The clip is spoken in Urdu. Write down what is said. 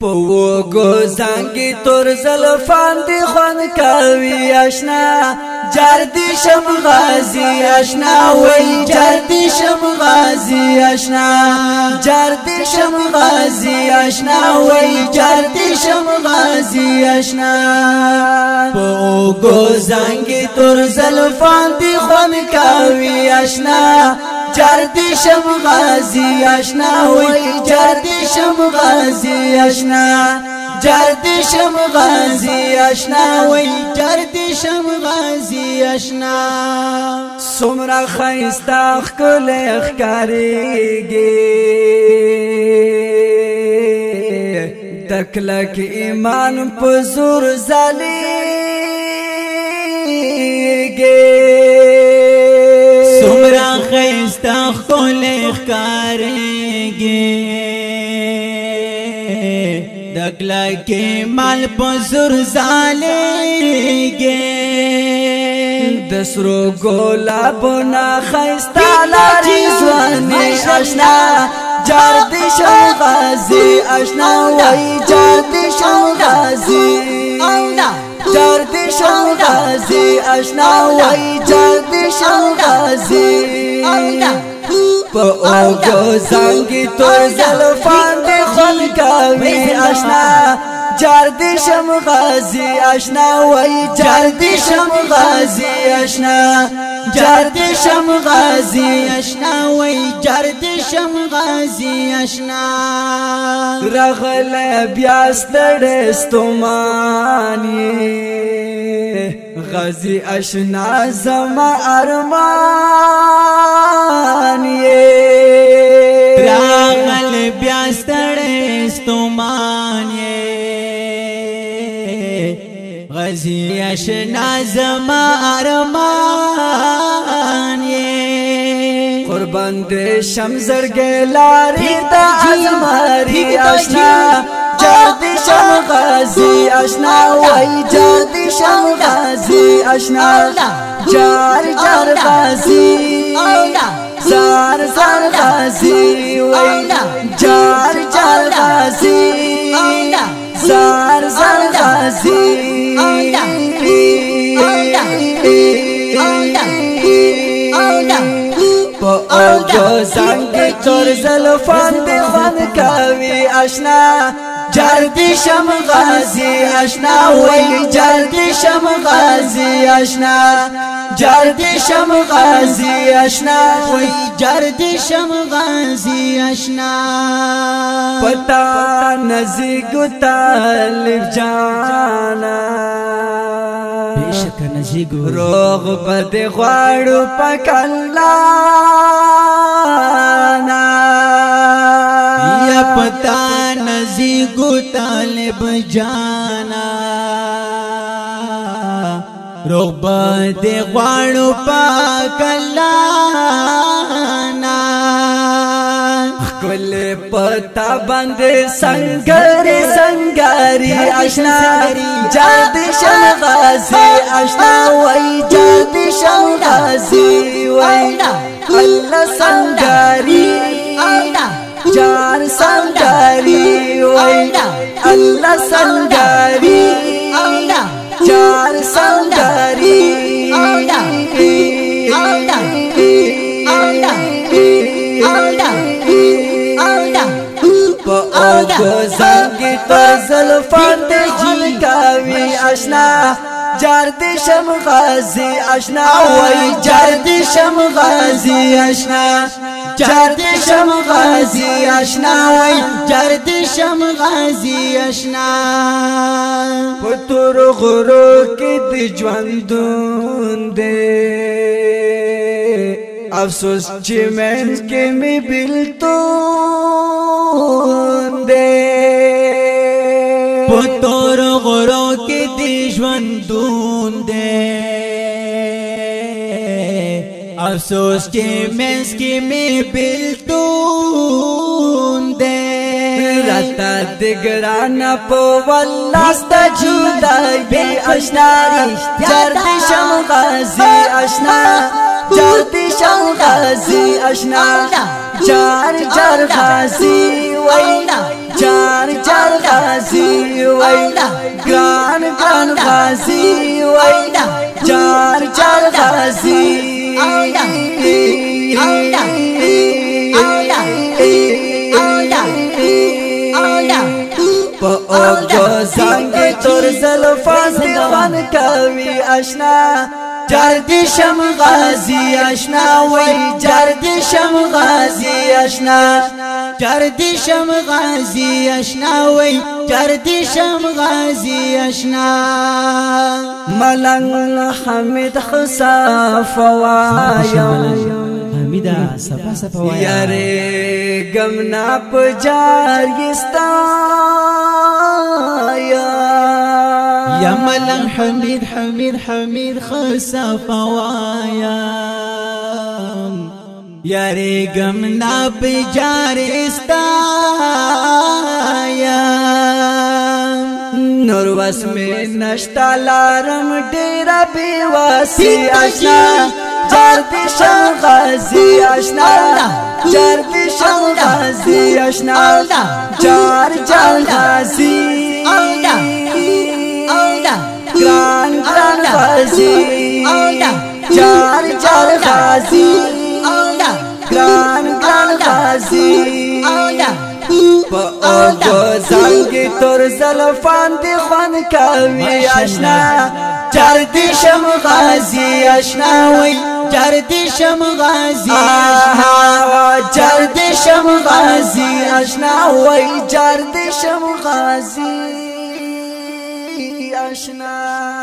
پو گو زنگی تور زلفان دی خون کوي آشنا. جردی شم غازی آشنا. وی جردی شم غازی آشنا. جردی شم غازی آشنا. وی جردی شم غازی آشنا. پو گو زنگی تور زلفان دی خون کوي آشنا. جردی شم غازی آشنا وی جردی شم غازی آشنا جردی شم غازی آشنا وی جردی شم غازی آشنا۔ سمرا خیستا خکل اخکاریگی دکلک ایمان پزور زلیگی خیستا خول اخکارے گے دکلا کے مال پزر زالے گے دسرو گولا بنا خیستا لاری۔ زوانی اشنا جاردی شم غازی، اشنا وی جاردی شم غازی۔ غازی اشنا وی جاردی شم غازی. پا اوگو زنگی تو زلفان دی خون کاوی اشنا جاردی شم غازی. اشنا وی جاردی شم غازی. اشنا جاردی شم غازی. اشنا وی جردی شم غازی. اشنا رغل بیا ستړستمانی غازی اشنا زما ارمان یې راغل بیا ستړې ستومان غزی اشنا زما ارمان قربان دې شم زرګې لارې د ازماري آشنا جادي شم غازي آشنا وای جادي شم غازي آشنا. جار جار غازي زار زار غازي وای جار جار غازي زار زار غازي پا اوگو زنگ تور زلفان دی خون کاوی اشنا جردی شم غازی اشنا وی جردی شم غازی اشنا جردی شم غازی اشنا وی جردی شم غازی اشنا پتا نزیگو طالب جانا۔ بیشک نزیگو روغ بد غواړو پکلانا یا پتا نزیگو طالب جانا۔ روغ بد غواړو پکلانا کل پتا باندې سنگری سنگاری آشنا۔ جاد شم غازی آشنا۔ وای جاد شم غازی وای الله سنگاری۔ وای الله سنگاری جان سنگاری زلفان خون کاوی اشنا جردی شم غازی اشنا وی جردی شم غازی اشنا جردی شم غازی اشنا وی جردی شم غازی اشنا پتور غرو کی دی دی افسوس چې مینس کې می بلتون دی پتور غرو کې دی دی افسوس کے مینس کی میں بلتون دے رتا دگرانا پو واللست جودا بے اشنا جرد شم غازی اشنا جرد شم غازی اشنا جار جار غازی وینا جار جار غازی وینا گران گران غازی وینا جار جار غازی زنګ تور زلفان دی خوان کوي آشنا. جردی شم غازی اشنا وی جردی شم غازی اشنا جردی شم غازی اشنا وی جردی شم غازی اشنا ملنگ حمید خصا فوایم حمیدا صفا صفا وایا یاره گمنا پجار یستا. یا ملنگ حمید حمید حمید خصا فوایا یاری گم نا بجار استایا نور وس میں نشتا لارم ڈیرا بی واسی اشنا جردی شم غازی اشنا جردی شم غازی اشنا جار جار غازی غازی جار جار غازی گران گران غازی په اوګو زنګ تور زلفان دی خوان آشنا چار دی شم غازی آشنا وای چار دی شم غازی چار دی شم غازی آشنا وای چار دی شم غازی آشنا۔